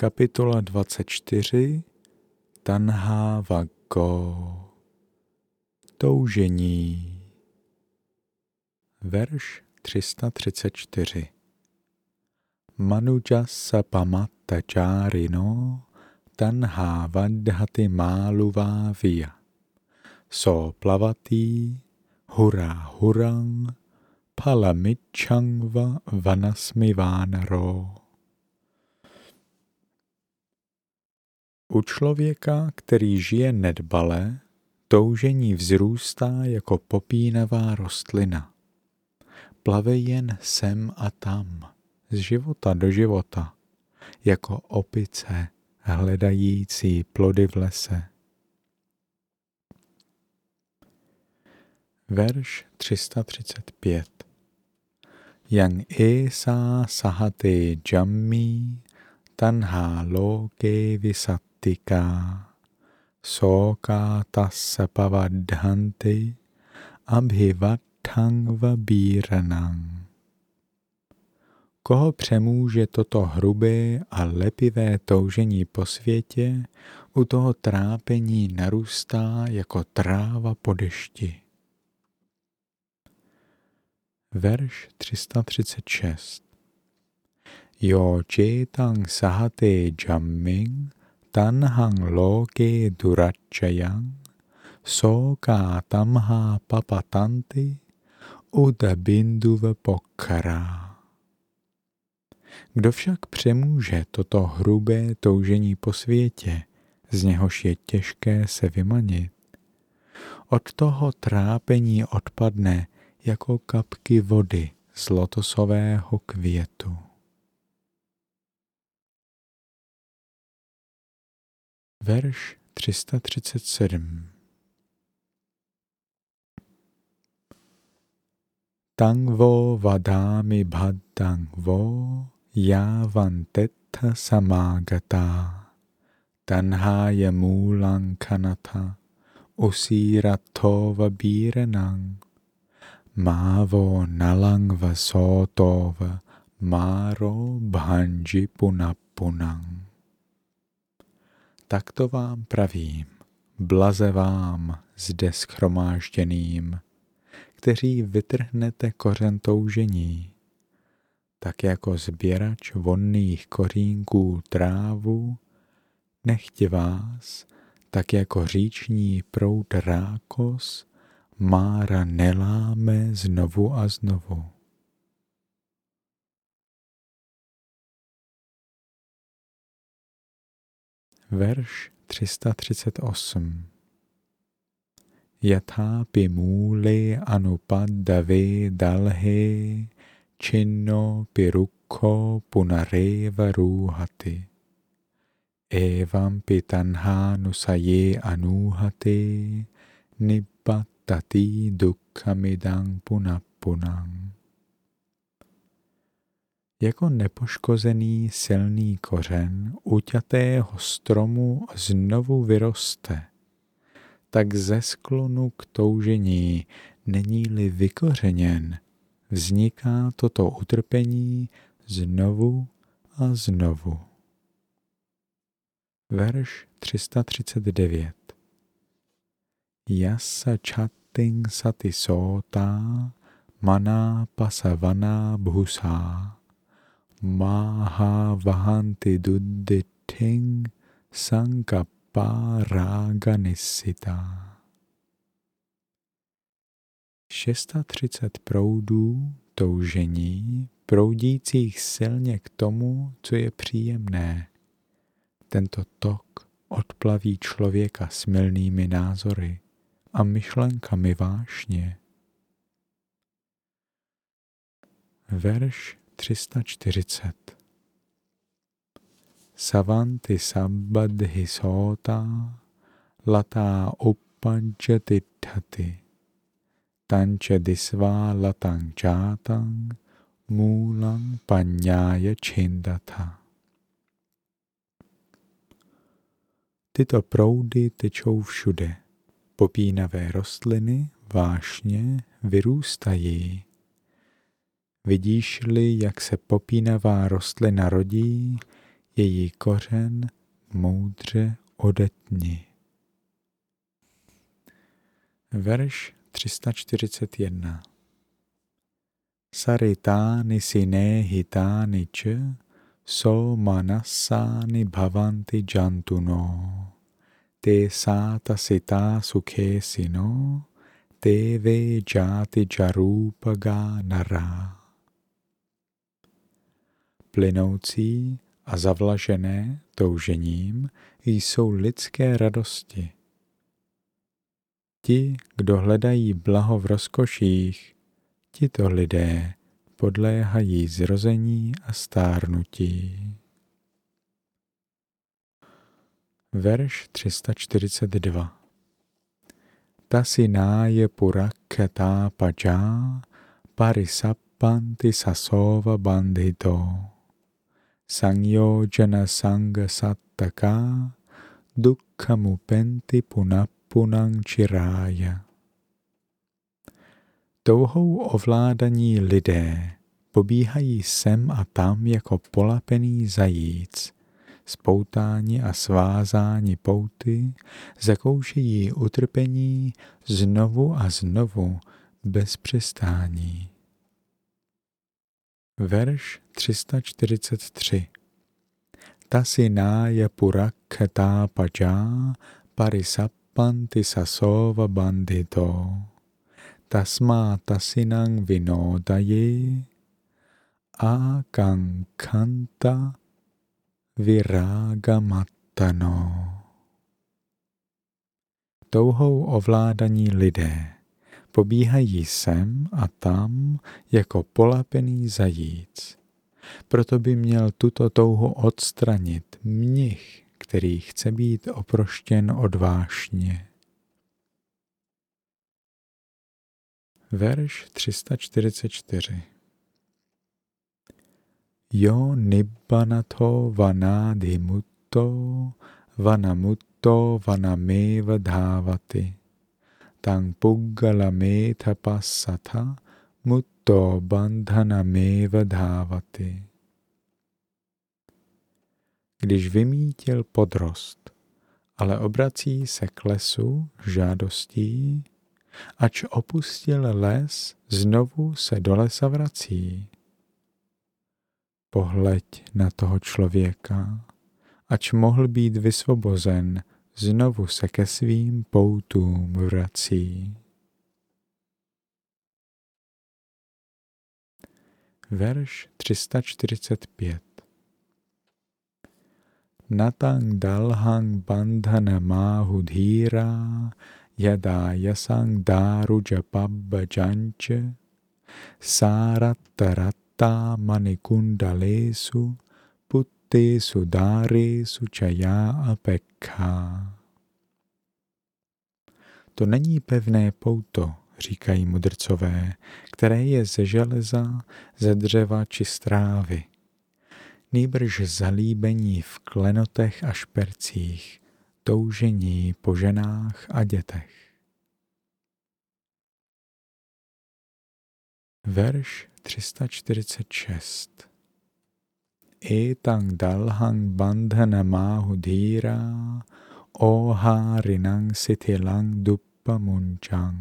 Kapitola 24 Tanha Vago Toužení. Verš 334 Manuja sapamatta čárino tanha vadhati máluvá via. So plavatý hura hurang palamichangva vanasmi U člověka, který žije nedbale, toužení vzrůstá jako popínavá rostlina. Plave jen sem a tam, z života do života, jako opice hledající plody v lese. Verš 335 Yang Esa Sahate Jammi Tanha Loke Visat Tika Soka tassa pavadhanti abhivattangva bíranang. Koho přemůže toto hrubé a lepivé toužení po světě, u toho trápení narůstá jako tráva po dešti. Verš 336 Jo četang sahate jamming tanhang loke durachayang soka tamha papatanti udabinduva pokkara. Kdo však přemůže toto hrubé toužení po světě, z něhož je těžké se vymanit, od toho trápení odpadne jako kapky vody z lotosového květu. Verš 337 Tangvo vadámi bhaddangvo yavantetta samagata tanhaya kanata usiratova bírenang mávo nalangva sotova máro bhanji punapunang. Takto vám pravím, blaze vám zde schromážděným, kteří vytrhnete kořen toužení, tak jako sběrač vonných kořínků trávu, nechtě vás, tak jako říční proud rákos, mára neláme znovu a znovu. Verš 338 Yathapi mule anupaddave dalhe chinno pirukho punareva ruhati evam pitanha nusaye anuhate nibbatati dukkhamidang punapunang jako nepoškozený silný kořen uťatého stromu znovu vyroste, tak ze sklonu k toužení není-li vykořeněn, vzniká toto utrpení znovu a znovu. Verš 339 Yasa chatting sati sota mana pasavana bhusa Mahavahanti Duddhiting Sankappa Raganisita. 630 proudů toužení, proudících silně k tomu, co je příjemné. Tento tok odplaví člověka smilnými názory a myšlenkami vášně. Verš 340. Savanti sabbadhi sota lata uppanjatithati tancha disva latang chatang mulang panyaya chindatha. Tyto proudy tečou všude. Popínavé rostliny vášně vyrůstají Vidíš-li, jak se popínavá rostlina rodí, její kořen moudře odetni. Verš 341 Saritáni sine hitáni č so manasáni bhavanti jantuno te sáta sita sukhe sino te ve jati jarupaga nara. Plynoucí a zavlažené toužením jsou lidské radosti. Ti, kdo hledají blaho v rozkoších, tito lidé podléhají zrození a stárnutí. Verš 342 Tasináje purakata paja parisappanti sasova bandhito Sangyojana sanga sattaka dukkhamupenti punapunang chirája. Touhou ovládaní lidé pobíhají sem a tam jako polapený zajíc, spoutáni a svázáni pouty, zakoušejí utrpení znovu a znovu bez přestání. Verš 343 Tasinája purakhetá pajá parisappanti sasova bandito. Tasmá tasinang vinodaye a kankanta matano. Touhou ovládaní lidé pobíhají sem a tam jako polapený zajíc. Proto by měl tuto touhu odstranit mnich, který chce být oproštěn od vášně. Verš 344 Jo nibbanato vanadimutto vanamutto vanameva dhávati tang puggala tapasatha mutto bandhanameva dhávati. Když vymítil podrost, ale obrací se k lesu žádostí, ač opustil les, znovu se do lesa vrací. Pohleď na toho člověka, ač mohl být vysvobozen, znovu se ke svým poutům vrací. Verš 345 Natang dalhang bandhana mahudhira yada yasang daru japabbajancha sarattaratta manikundalesu puttesu daresu chaya apekha. To není pevné pouto, říkají mudrcové, které je ze železa, ze dřeva či strávy. Nýbrž zalíbení v klenotech a špercích, toužení po ženách a dětech. Verš 346 Etang dalhang bandhana mahudhira oharinang sitilang duppamunchang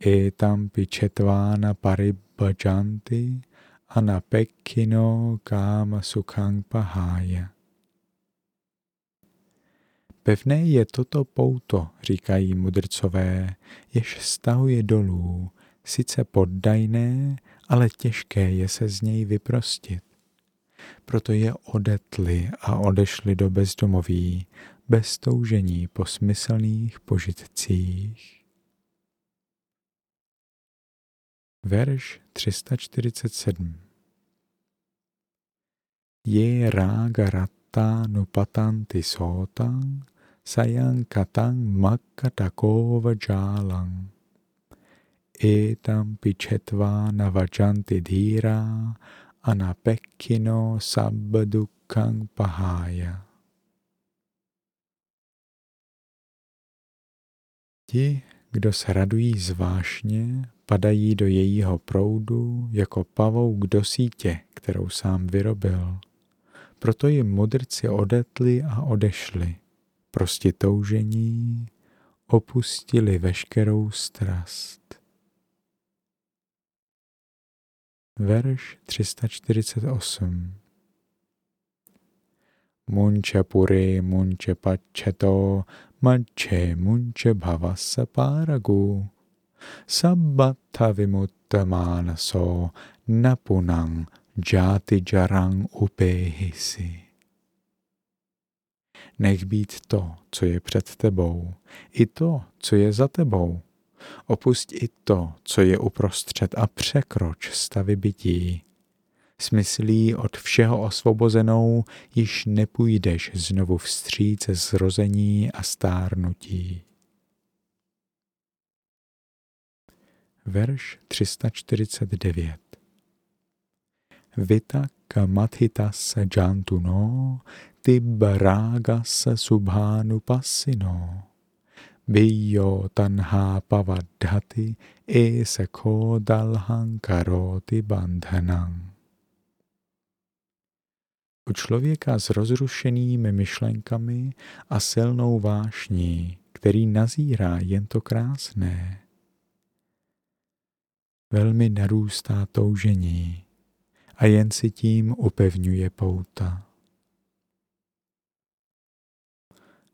Etam pichetvána paribhajanti anapekkino kama sukhang pahaya. Pevné je toto pouto, říkají mudrcové, jež stahuje dolů, sice poddajné, ale těžké je se z něj vyprostit. Proto je odetli a odešli do bezdomoví, bez toužení po smyslných požitcích. Verš 347 Je rága ratta nupatanti sotang sayang katang makkatakova jalang. Etam pichetva navajanti dhira anapekkino sabbadukang pahaya. Ti, kdo se radují zvláštně, padají do jejího proudu jako pavouk do sítě, kterou sám vyrobil. Proto jim mudrci odetli a odešli. Prostě toužení opustili veškerou strast. Verš 348 Munče puri, munče pačeto, mače munče bhavasa paragu. Sabbata vimutta manaso napunang jati jarang upehisi. Nech být to, co je před tebou, i to, co je za tebou. Opust i to, co je uprostřed a překroč stavy bytí. Smyslí od všeho osvobozenou již nepůjdeš znovu vstříc zrození a stárnutí. Verš 349 Vita kamathitas jantuno tibbaragas subhanu passino. Biyo tanha pavadhati e sako dalhan karoti bandhanang. U člověka s rozrušenými myšlenkami a silnou vášní, který nazírá jen to krásné, velmi narůstá toužení a jen si tím upevňuje pouta.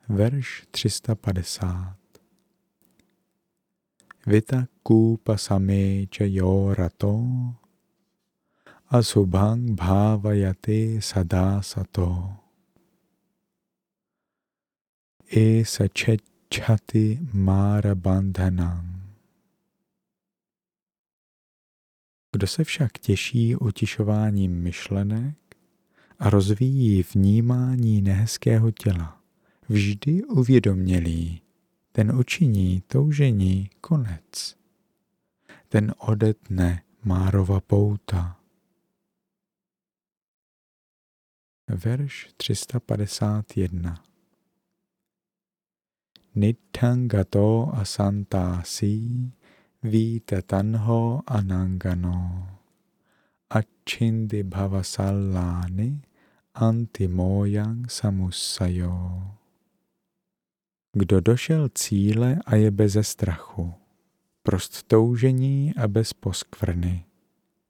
Verš 350 Vita kupa sami jo rato sada sato. E sachechati mara bandhanam. Kdo se však těší utišováním myšlenek a rozvíjí vnímání nehezkého těla, vždy uvědomělý, ten učiní toužení konec. Ten odetne Márova pouta. Verš 351 Nittangato asantasi Víte tanho anangano. Achindi bhavasallány antimoyang samusayo. Kdo došel cíle a je beze strachu, prost toužení a bez poskvrny,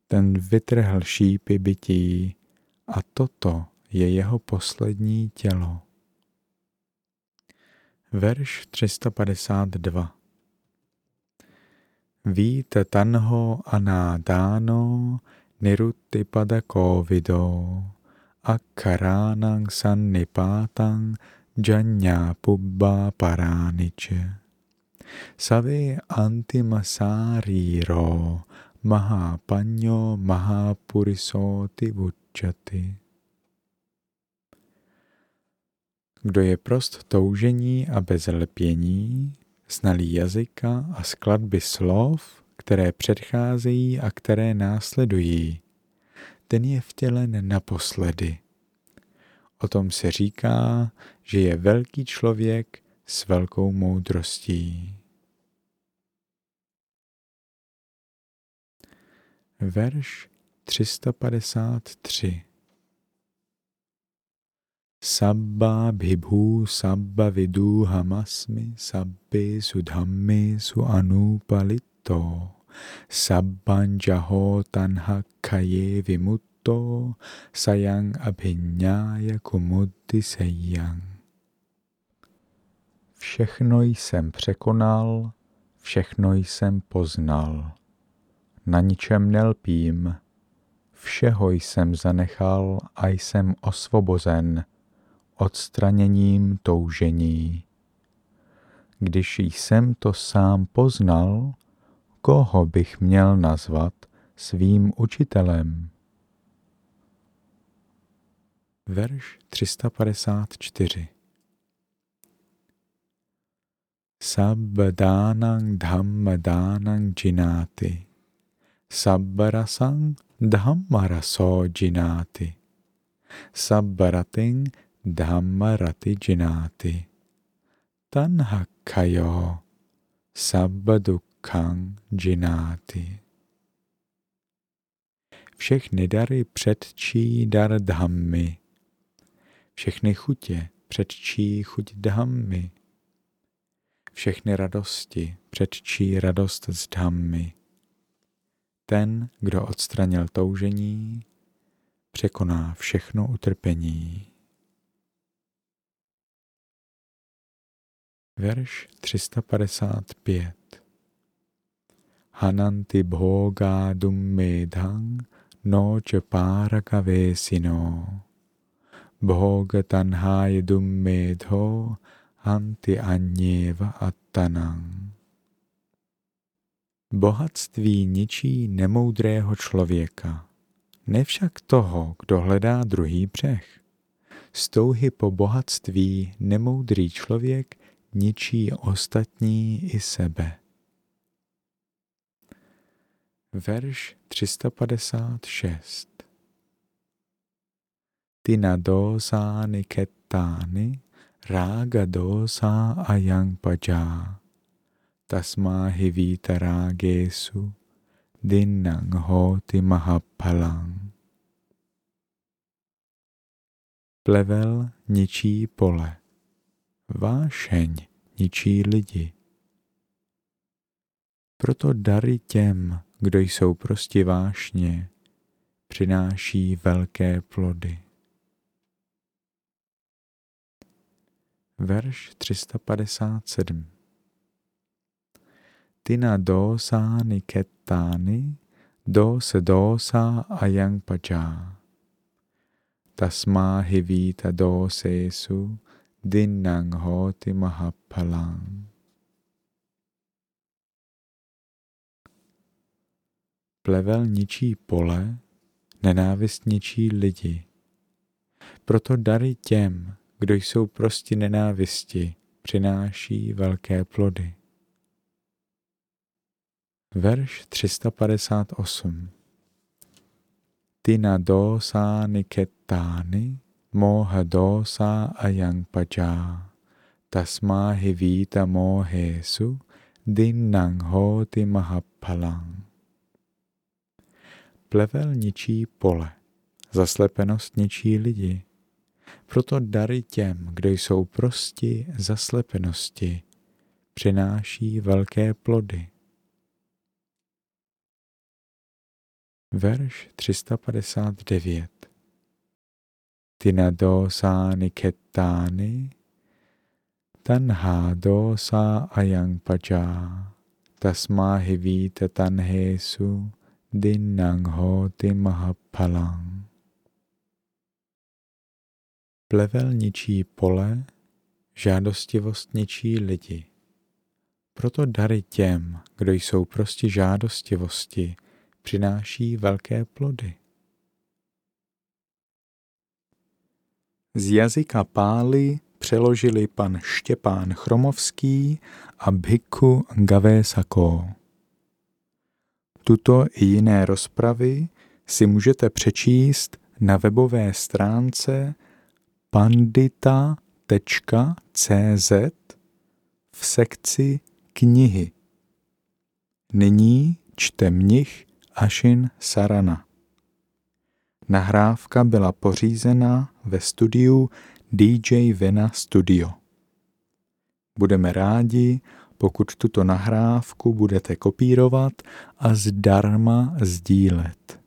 ten vytrhl šípy bytí a toto je jeho poslední tělo. Verš 352 Víte tanho anádáno nirutti kovido akkaránang sannipátang janya pubba parániče. Savi antimasáriro mahapanyo mahapurisoti vučati. Kdo je prost toužení a bez lpění, znalý jazyka a skladby slov, které předcházejí a které následují. Ten je vtělen naposledy. O tom se říká, že je velký člověk s velkou moudrostí. Verš 353 Sabba bhibhu sabba vidu hamasmi sabbe sudhammi su anupalito sabbanjaho tanha kaye vimutto sayang abhinyaya kumuddhi seyang. Všechno jsem překonal, všechno jsem poznal. Na ničem nelpím, všeho jsem zanechal a jsem osvobozen odstraněním toužení. Když jsem to sám poznal, koho bych měl nazvat svým učitelem? Verš 354 Sabbadánang dhammadánang jináty Sabbarasang dhammaraso jináty Sabbarating Dhammarati Jinati Tanhakayo Sabbadukkang Jinati Všechny dary předčí dar dhammy, všechny chutě předčí chuť dhammy, všechny radosti předčí radost z dhammy. Ten, kdo odstranil toužení, překoná všechno utrpení. Verš 355 Hananti bhoga dummedhang no čepáraka vesino. Bhoga tanhaya dummedho hanti anyeva attanang. Bohatství ničí nemoudrého člověka, nevšak toho, kdo hledá druhý břeh. Z touhy po bohatství nemoudrý člověk ničí ostatní i sebe. Verš 356 Tina dosány kettány rága dosá a yang pajá tasma hivita rágésu dinnang hoti mahapalang. Plevel ničí pole Vášeň ničí lidi. Proto dary těm, kdo jsou prostě vášně, přináší velké plody. Verš 357 Tina dosa niketány, dose dosa ayang paja. Tasma hivita dosesu dinnang hoti mahapalang. Plevel ničí pole, nenávist ničí lidi. Proto dary těm, kdo jsou prostě nenávisti, přináší velké plody. Verš 358 Tina dosa niketány moha dosa ayang paja. Tasma hivita mohesu dinnang hoti mahapalang. Plevel ničí pole, zaslepenost ničí lidi. Proto dary těm, kdo jsou prosti zaslepenosti, přináší velké plody. Verš 359 Tina dosani kettani tanha dosa ayang paja tasma hivita tanhesu dinnang hoti mahapalang. Plevel ničí pole, žádostivost ničí lidi. Proto dary těm, kdo jsou prostě žádostivosti, přináší velké plody. Z jazyka Pály přeložili pan Štěpán Chromovský a Bhikkhu Gavésako. Tuto i jiné rozpravy si můžete přečíst na webové stránce pandita.cz v sekci knihy. Nyní čte mnich Ašin Sarana. Nahrávka byla pořízena ve studiu DJ Vena Studio. Budeme rádi, pokud tuto nahrávku budete kopírovat a zdarma sdílet.